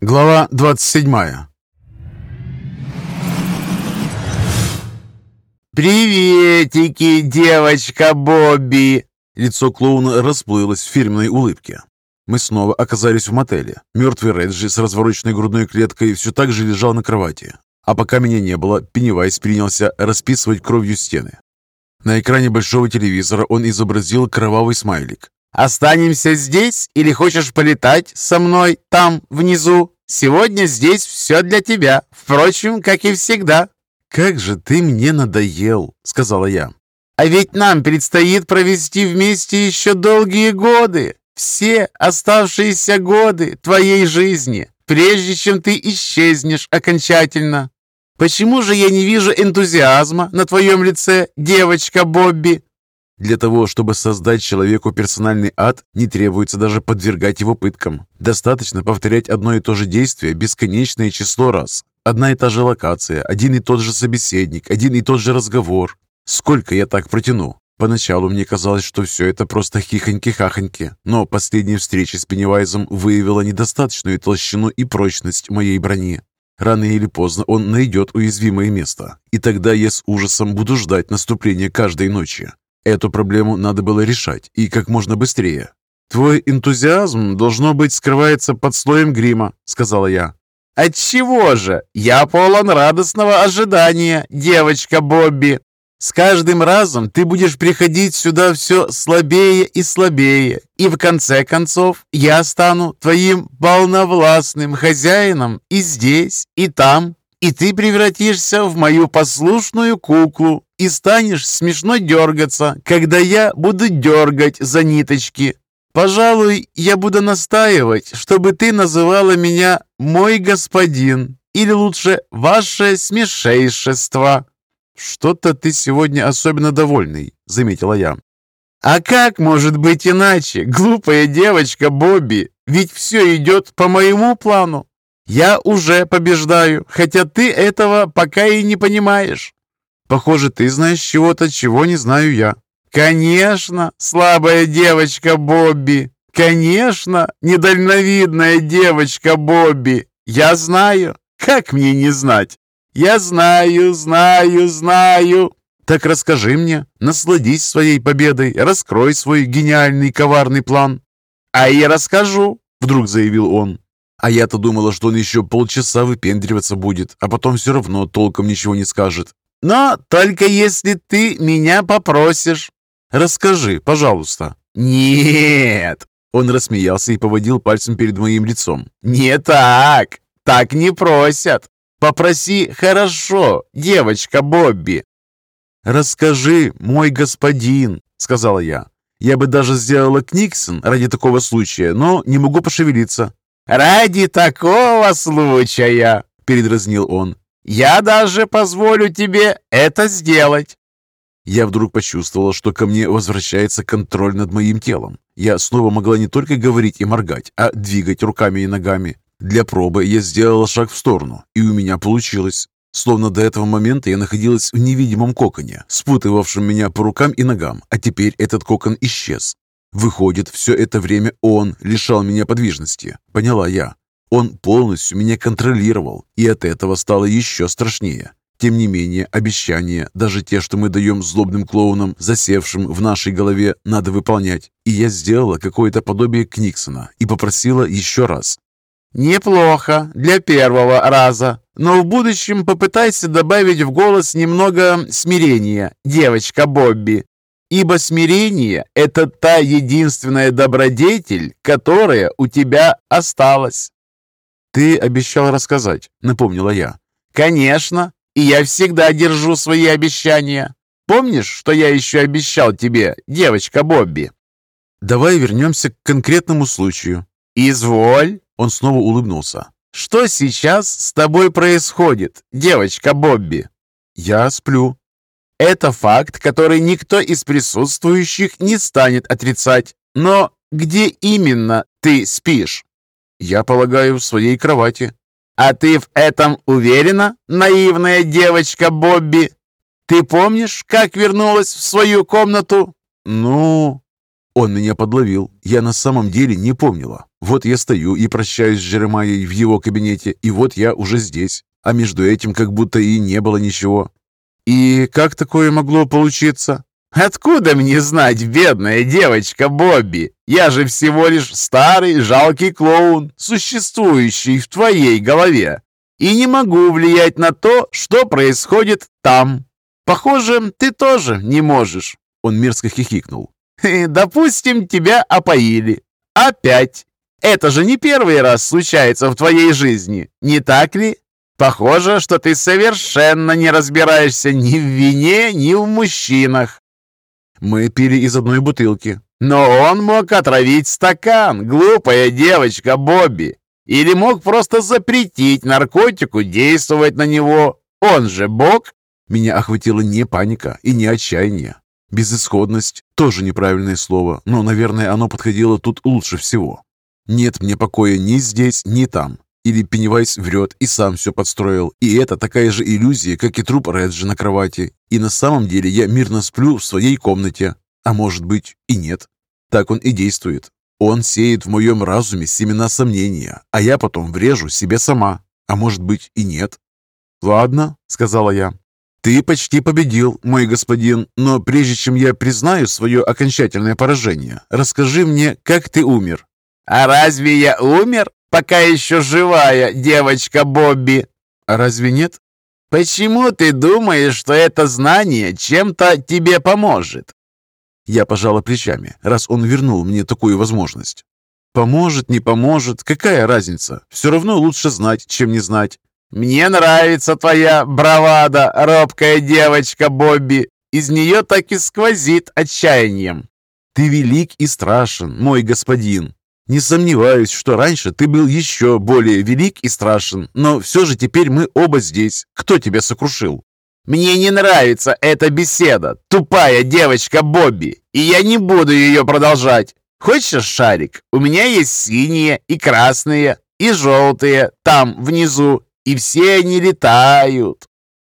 Глава 27 «Приветики, девочка Бобби!» Лицо клоуна расплылось в фирменной улыбке. Мы снова оказались в мотеле. Мертвый Реджи с развороченной грудной клеткой все так же лежал на кровати. А пока меня не было, Пеннивайз принялся расписывать кровью стены. На экране большого телевизора он изобразил кровавый смайлик. «Останемся здесь или хочешь полетать со мной там, внизу? Сегодня здесь все для тебя, впрочем, как и всегда». «Как же ты мне надоел», — сказала я. «А ведь нам предстоит провести вместе еще долгие годы, все оставшиеся годы твоей жизни, прежде чем ты исчезнешь окончательно. Почему же я не вижу энтузиазма на твоем лице, девочка Бобби?» Для того, чтобы создать человеку персональный ад, не требуется даже подвергать его пыткам. Достаточно повторять одно и то же действие бесконечное число раз. Одна и та же локация, один и тот же собеседник, один и тот же разговор. Сколько я так протяну? Поначалу мне казалось, что все это просто хихоньки-хахоньки, но последняя встреча с Пеннивайзом выявила недостаточную толщину и прочность моей брони. Рано или поздно он найдет уязвимое место, и тогда я с ужасом буду ждать наступления каждой ночи. Эту проблему надо было решать, и как можно быстрее. «Твой энтузиазм, должно быть, скрывается под слоем грима», — сказала я. Отчего же? Я полон радостного ожидания, девочка Бобби. С каждым разом ты будешь приходить сюда все слабее и слабее, и в конце концов я стану твоим полновластным хозяином и здесь, и там, и ты превратишься в мою послушную куклу и станешь смешно дергаться, когда я буду дергать за ниточки, Пожалуй, я буду настаивать, чтобы ты называла меня «мой господин» или лучше «ваше смешейшество». «Что-то ты сегодня особенно довольный», — заметила я. «А как может быть иначе, глупая девочка Бобби? Ведь все идет по моему плану. Я уже побеждаю, хотя ты этого пока и не понимаешь. Похоже, ты знаешь чего-то, чего не знаю я. «Конечно, слабая девочка Бобби! Конечно, недальновидная девочка Бобби! Я знаю! Как мне не знать? Я знаю, знаю, знаю!» «Так расскажи мне, насладись своей победой, раскрой свой гениальный коварный план». «А я расскажу», — вдруг заявил он. А я-то думала, что он еще полчаса выпендриваться будет, а потом все равно толком ничего не скажет. «Но только если ты меня попросишь». Расскажи, пожалуйста». «Нет!» Он рассмеялся и поводил пальцем перед моим лицом. «Не так! Так не просят! Попроси хорошо, девочка Бобби!» «Расскажи, мой господин!» — сказала я. «Я бы даже сделала Книксон ради такого случая, но не могу пошевелиться». «Ради такого случая!» — передразнил он. «Я даже позволю тебе это сделать!» Я вдруг почувствовала, что ко мне возвращается контроль над моим телом. Я снова могла не только говорить и моргать, а двигать руками и ногами. Для пробы я сделала шаг в сторону, и у меня получилось. Словно до этого момента я находилась в невидимом коконе, спутывавшем меня по рукам и ногам, а теперь этот кокон исчез. Выходит, все это время он лишал меня подвижности, поняла я. Он полностью меня контролировал, и от этого стало еще страшнее. Тем не менее, обещания, даже те, что мы даем злобным клоунам, засевшим в нашей голове, надо выполнять. И я сделала какое-то подобие Книксона и попросила еще раз. «Неплохо для первого раза, но в будущем попытайся добавить в голос немного смирения, девочка Бобби. Ибо смирение – это та единственная добродетель, которая у тебя осталась». «Ты обещал рассказать», – напомнила я. «Конечно, и я всегда держу свои обещания. Помнишь, что я еще обещал тебе, девочка Бобби?» «Давай вернемся к конкретному случаю». «Изволь!» Он снова улыбнулся. «Что сейчас с тобой происходит, девочка Бобби?» «Я сплю». «Это факт, который никто из присутствующих не станет отрицать. Но где именно ты спишь?» «Я полагаю, в своей кровати». «А ты в этом уверена, наивная девочка Бобби? Ты помнишь, как вернулась в свою комнату?» «Ну...» Он меня подловил. Я на самом деле не помнила. Вот я стою и прощаюсь с Жеремайей в его кабинете, и вот я уже здесь. А между этим как будто и не было ничего. И как такое могло получиться? Откуда мне знать, бедная девочка Бобби? Я же всего лишь старый жалкий клоун, существующий в твоей голове. И не могу влиять на то, что происходит там. Похоже, ты тоже не можешь. Он мерзко хихикнул. Допустим, тебя опоили. Опять. Это же не первый раз случается в твоей жизни, не так ли? Похоже, что ты совершенно не разбираешься ни в вине, ни в мужчинах. Мы пили из одной бутылки. Но он мог отравить стакан, глупая девочка Бобби. Или мог просто запретить наркотику действовать на него. Он же бог. Меня охватила не паника и не отчаяние. Безысходность – тоже неправильное слово, но, наверное, оно подходило тут лучше всего. Нет мне покоя ни здесь, ни там. Или Пеннивайз врет и сам все подстроил. И это такая же иллюзия, как и труп Реджи на кровати. И на самом деле я мирно сплю в своей комнате. А может быть и нет. Так он и действует. Он сеет в моем разуме семена сомнения, а я потом врежу себе сама. А может быть и нет. «Ладно», — сказала я. «Ты почти победил, мой господин, но прежде чем я признаю свое окончательное поражение, расскажи мне, как ты умер». «А разве я умер? Пока еще живая девочка Бобби». «А разве нет?» «Почему ты думаешь, что это знание чем-то тебе поможет?» Я пожала плечами, раз он вернул мне такую возможность. «Поможет, не поможет, какая разница? Все равно лучше знать, чем не знать». «Мне нравится твоя бравада, робкая девочка Бобби. Из нее так и сквозит отчаянием». «Ты велик и страшен, мой господин. Не сомневаюсь, что раньше ты был еще более велик и страшен, но все же теперь мы оба здесь. Кто тебя сокрушил?» «Мне не нравится эта беседа, тупая девочка Бобби, и я не буду ее продолжать. Хочешь шарик? У меня есть синие и красные, и желтые там, внизу, и все они летают».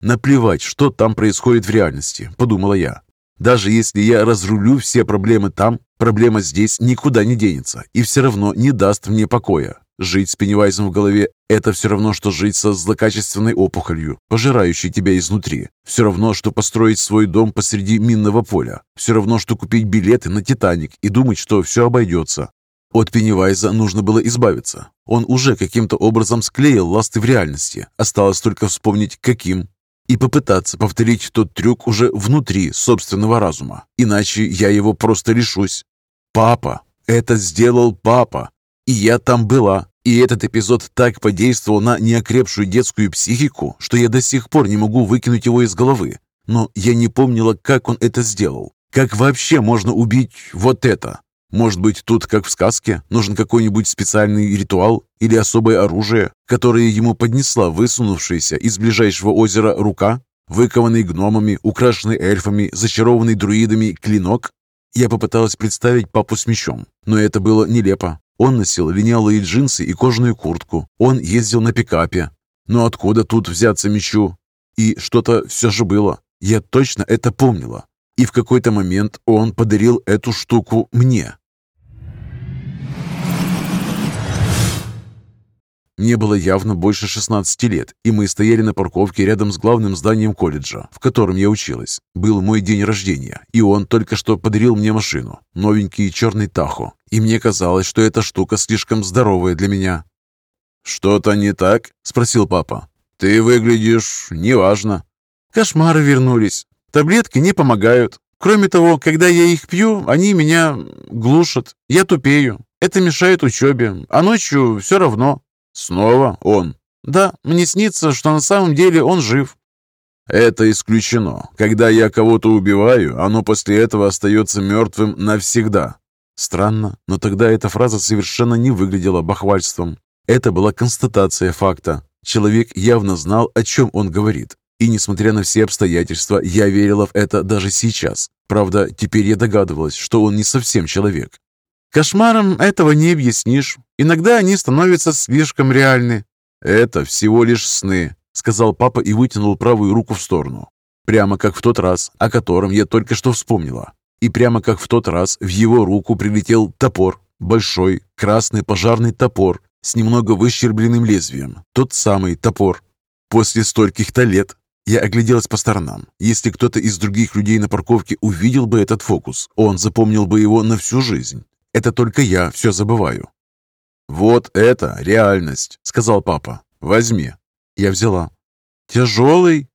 «Наплевать, что там происходит в реальности», — подумала я. «Даже если я разрулю все проблемы там, проблема здесь никуда не денется и все равно не даст мне покоя. Жить с Пеннивайзом в голове – это все равно, что жить со злокачественной опухолью, пожирающей тебя изнутри. Все равно, что построить свой дом посреди минного поля. Все равно, что купить билеты на «Титаник» и думать, что все обойдется. От Пеннивайза нужно было избавиться. Он уже каким-то образом склеил ласты в реальности. Осталось только вспомнить, каким. И попытаться повторить тот трюк уже внутри собственного разума. Иначе я его просто лишусь. Папа. Это сделал папа. И я там была. И этот эпизод так подействовал на неокрепшую детскую психику, что я до сих пор не могу выкинуть его из головы. Но я не помнила, как он это сделал. Как вообще можно убить вот это? Может быть, тут, как в сказке, нужен какой-нибудь специальный ритуал или особое оружие, которое ему поднесла высунувшаяся из ближайшего озера рука, выкованный гномами, украшенный эльфами, зачарованный друидами клинок? Я попыталась представить папу с мечом, но это было нелепо. Он носил линялые джинсы и кожаную куртку. Он ездил на пикапе. Но откуда тут взяться мечу? И что-то все же было. Я точно это помнила. И в какой-то момент он подарил эту штуку мне. Мне было явно больше 16 лет, и мы стояли на парковке рядом с главным зданием колледжа, в котором я училась. Был мой день рождения, и он только что подарил мне машину, новенький черный Тахо, и мне казалось, что эта штука слишком здоровая для меня. «Что-то не так?» – спросил папа. «Ты выглядишь неважно». «Кошмары вернулись. Таблетки не помогают. Кроме того, когда я их пью, они меня глушат. Я тупею. Это мешает учебе. А ночью все равно. Снова он. Да, мне снится, что на самом деле он жив. Это исключено. Когда я кого-то убиваю, оно после этого остается мертвым навсегда. Странно, но тогда эта фраза совершенно не выглядела бахвальством. Это была констатация факта. Человек явно знал, о чем он говорит. И несмотря на все обстоятельства, я верила в это даже сейчас. Правда, теперь я догадывалась, что он не совсем человек. Кошмаром этого не объяснишь. Иногда они становятся слишком реальны. Это всего лишь сны, сказал папа и вытянул правую руку в сторону. Прямо как в тот раз, о котором я только что вспомнила. И прямо как в тот раз в его руку прилетел топор. Большой красный пожарный топор с немного выщербленным лезвием. Тот самый топор. После стольких-то лет я огляделась по сторонам. Если кто-то из других людей на парковке увидел бы этот фокус, он запомнил бы его на всю жизнь. Это только я все забываю. «Вот это реальность», — сказал папа. «Возьми». Я взяла. «Тяжелый?»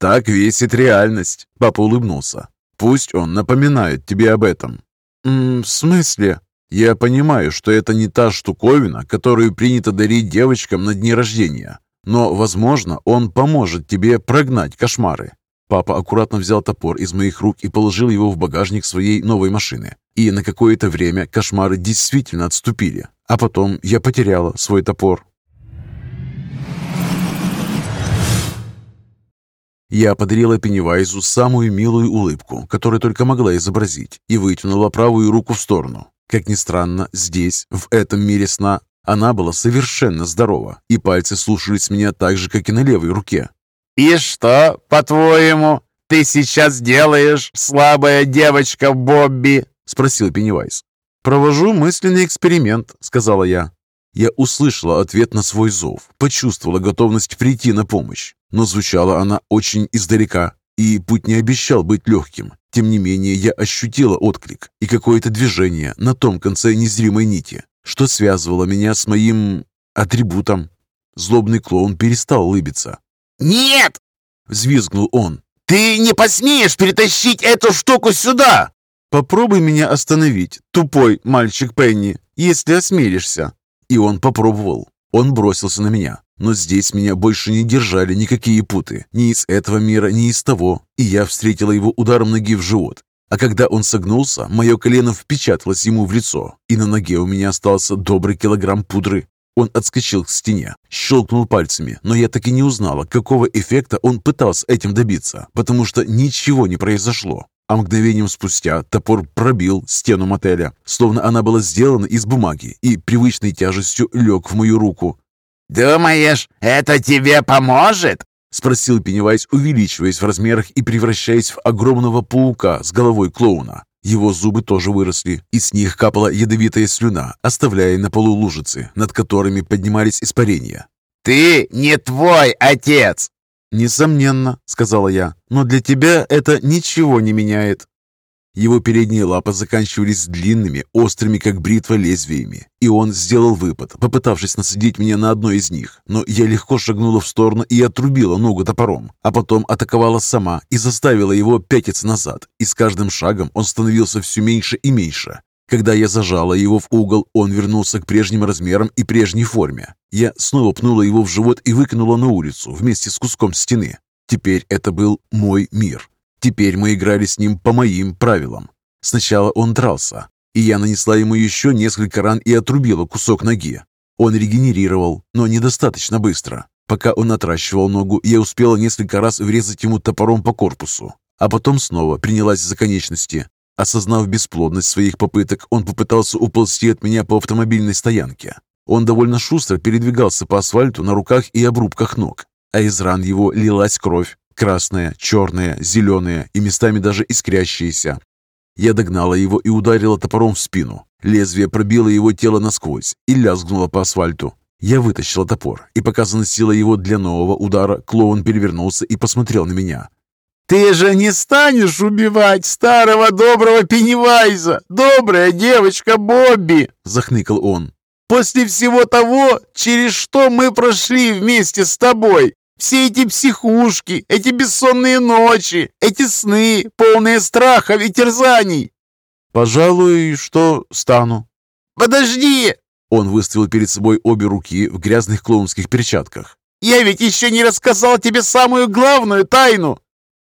«Так весит реальность», — папа улыбнулся. «Пусть он напоминает тебе об этом». «М -м, «В смысле?» «Я понимаю, что это не та штуковина, которую принято дарить девочкам на дни рождения, но, возможно, он поможет тебе прогнать кошмары». Папа аккуратно взял топор из моих рук и положил его в багажник своей новой машины. И на какое-то время кошмары действительно отступили. А потом я потеряла свой топор. Я подарила Пеннивайзу самую милую улыбку, которую только могла изобразить, и вытянула правую руку в сторону. Как ни странно, здесь, в этом мире сна, она была совершенно здорова, и пальцы слушались меня так же, как и на левой руке. «И что, по-твоему, ты сейчас делаешь, слабая девочка Бобби?» — спросил Пеннивайз. «Провожу мысленный эксперимент», — сказала я. Я услышала ответ на свой зов, почувствовала готовность прийти на помощь, но звучала она очень издалека, и путь не обещал быть легким. Тем не менее, я ощутила отклик и какое-то движение на том конце незримой нити, что связывало меня с моим атрибутом. Злобный клоун перестал улыбиться. «Нет!» — взвизгнул он. «Ты не посмеешь перетащить эту штуку сюда!» «Попробуй меня остановить, тупой мальчик Пенни, если осмелишься». И он попробовал. Он бросился на меня. Но здесь меня больше не держали никакие путы, ни из этого мира, ни из того, и я встретила его ударом ноги в живот. А когда он согнулся, мое колено впечаталось ему в лицо, и на ноге у меня остался добрый килограмм пудры. Он отскочил к стене, щелкнул пальцами, но я так и не узнала, какого эффекта он пытался этим добиться, потому что ничего не произошло. А мгновением спустя топор пробил стену мотеля, словно она была сделана из бумаги, и привычной тяжестью лег в мою руку. «Думаешь, это тебе поможет?» — спросил Пеннивайз, увеличиваясь в размерах и превращаясь в огромного паука с головой клоуна. Его зубы тоже выросли, и с них капала ядовитая слюна, оставляя на полу лужицы, над которыми поднимались испарения. «Ты не твой отец!» «Несомненно», — сказала я, — «но для тебя это ничего не меняет». Его передние лапы заканчивались длинными, острыми, как бритва, лезвиями, и он сделал выпад, попытавшись насадить меня на одной из них, но я легко шагнула в сторону и отрубила ногу топором, а потом атаковала сама и заставила его пятиться назад, и с каждым шагом он становился все меньше и меньше. Когда я зажала его в угол, он вернулся к прежним размерам и прежней форме. Я снова пнула его в живот и выкинула на улицу вместе с куском стены. Теперь это был мой мир. Теперь мы играли с ним по моим правилам. Сначала он дрался, и я нанесла ему еще несколько ран и отрубила кусок ноги. Он регенерировал, но недостаточно быстро. Пока он отращивал ногу, я успела несколько раз врезать ему топором по корпусу, а потом снова принялась за конечности. Осознав бесплодность своих попыток, он попытался уползти от меня по автомобильной стоянке. Он довольно шустро передвигался по асфальту на руках и обрубках ног, а из ран его лилась кровь. Красная, черная, зеленая и местами даже искрящаяся. Я догнала его и ударила топором в спину. Лезвие пробило его тело насквозь и лязгнуло по асфальту. Я вытащила топор, и пока заносила его для нового удара, клоун перевернулся и посмотрел на меня. «Ты же не станешь убивать старого доброго Пеннивайза, добрая девочка Бобби!» — захныкал он. «После всего того, через что мы прошли вместе с тобой, все эти психушки, эти бессонные ночи, эти сны, полные страхов и терзаний. Пожалуй, что стану. Подожди! Он выставил перед собой обе руки в грязных клоунских перчатках. Я ведь еще не рассказал тебе самую главную тайну.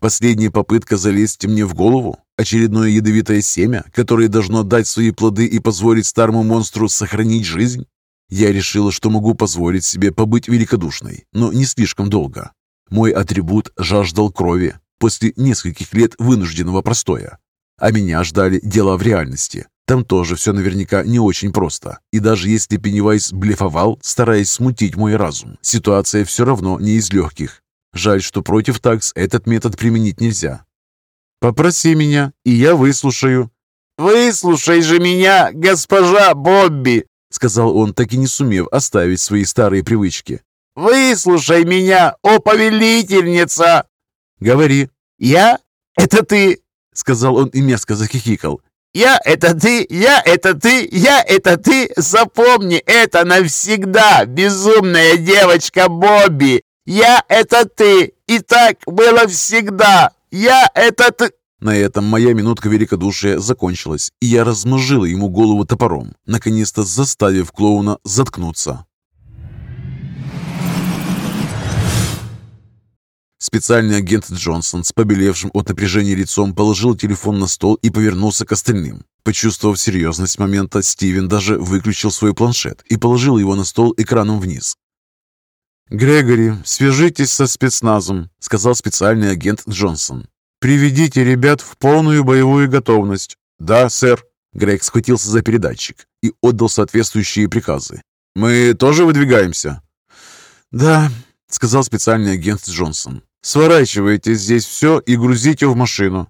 Последняя попытка залезть мне в голову? Очередное ядовитое семя, которое должно дать свои плоды и позволить старому монстру сохранить жизнь? Я решила, что могу позволить себе побыть великодушной, но не слишком долго. Мой атрибут жаждал крови после нескольких лет вынужденного простоя. А меня ждали дела в реальности. Там тоже все наверняка не очень просто. И даже если Пеннивайз блефовал, стараясь смутить мой разум, ситуация все равно не из легких. Жаль, что против такс этот метод применить нельзя. «Попроси меня, и я выслушаю». «Выслушай же меня, госпожа Бобби!» Сказал он, так и не сумев оставить свои старые привычки. «Выслушай меня, о повелительница!» «Говори». «Я? Это ты!» — сказал он и мерзко захихикал. «Я — это ты! Я — это ты! Я — это ты! Запомни это навсегда, безумная девочка Бобби! Я — это ты! И так было всегда! Я — это ты!» На этом моя минутка великодушия закончилась, и я размозжила ему голову топором, наконец-то заставив клоуна заткнуться. Специальный агент Джонсон с побелевшим от напряжения лицом положил телефон на стол и повернулся к остальным. Почувствовав серьезность момента, Стивен даже выключил свой планшет и положил его на стол экраном вниз. «Грегори, свяжитесь со спецназом», — сказал специальный агент Джонсон. «Приведите ребят в полную боевую готовность». «Да, сэр». Грег схватился за передатчик и отдал соответствующие приказы. «Мы тоже выдвигаемся?» «Да», — сказал специальный агент Джонсон. Сворачивайте здесь все и грузите в машину».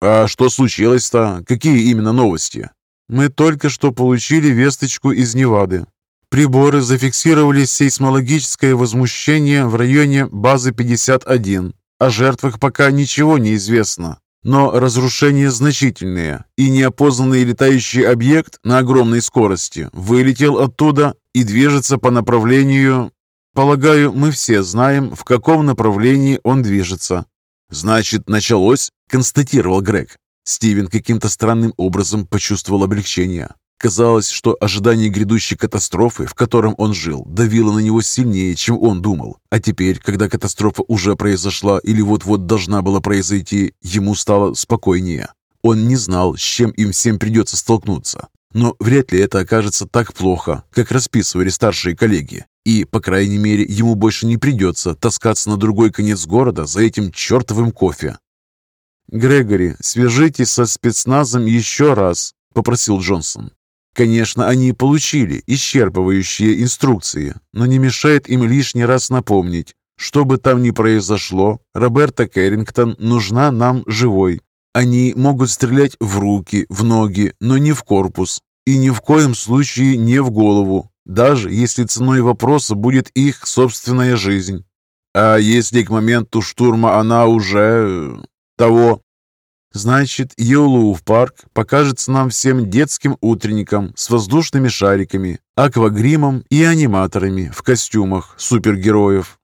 «А что случилось-то? Какие именно новости?» «Мы только что получили весточку из Невады. Приборы зафиксировали сейсмологическое возмущение в районе базы 51. О жертвах пока ничего не известно, но разрушения значительные, и неопознанный летающий объект на огромной скорости вылетел оттуда и движется по направлению Полагаю, мы все знаем, в каком направлении он движется. Значит, началось, констатировал Грег. Стивен каким-то странным образом почувствовал облегчение. Казалось, что ожидание грядущей катастрофы, в котором он жил, давило на него сильнее, чем он думал. А теперь, когда катастрофа уже произошла или вот-вот должна была произойти, ему стало спокойнее. Он не знал, с чем им всем придется столкнуться. Но вряд ли это окажется так плохо, как расписывали старшие коллеги. И, по крайней мере, ему больше не придется таскаться на другой конец города за этим чертовым кофе. «Грегори, свяжитесь со спецназом еще раз», — попросил Джонсон. Конечно, они получили исчерпывающие инструкции, но не мешает им лишний раз напомнить, что бы там ни произошло, Роберта Кэррингтон нужна нам живой. Они могут стрелять в руки, в ноги, но не в корпус, и ни в коем случае не в голову, даже если ценой вопроса будет их собственная жизнь. А если к моменту штурма она уже... того? Значит, Йолув парк покажется нам всем детским утренником с воздушными шариками, аквагримом и аниматорами в костюмах супергероев.